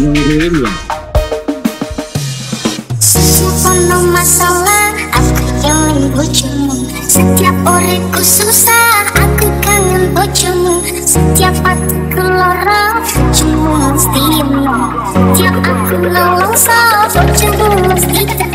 ngirim ya? Penuh masalah Aku yang bojomu Setiap oriku susah Aku kangen bojomu Setiap aku lorong Bojomu mesti Setiap aku nolong Bojomu mesti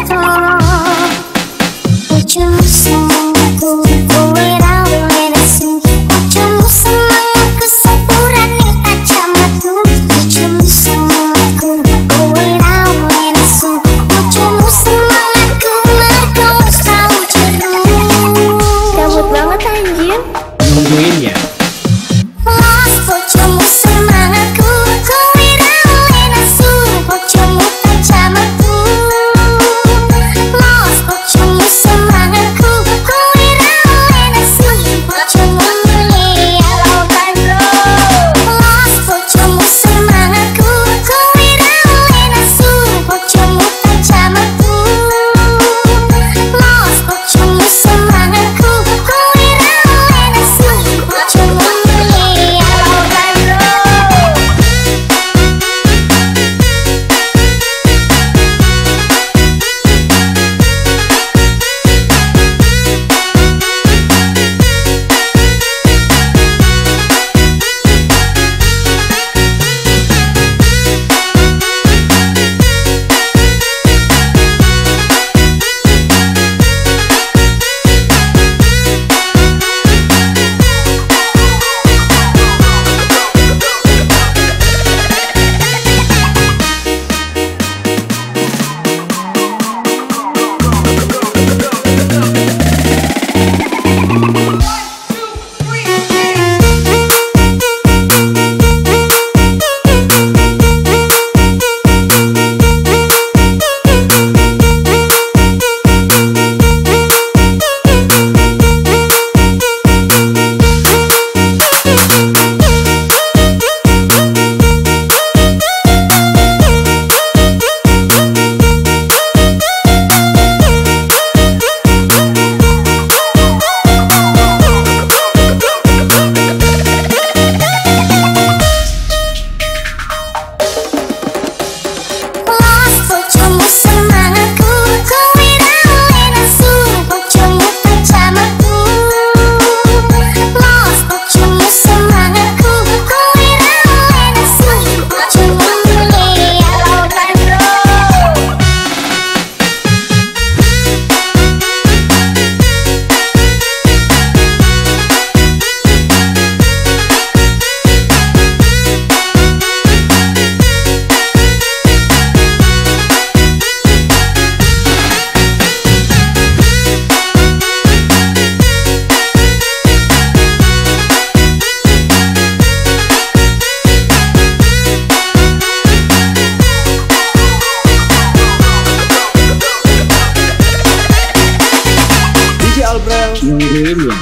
viral bro. Yang belum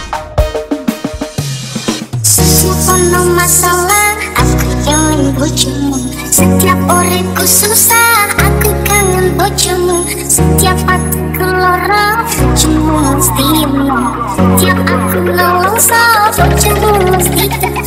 semua penuh masalah aku jalan bocumu setiap orangku susah aku kangen bocumu setiap aku lorong bocumu mesti Setiap aku nolong bocumu mesti tetap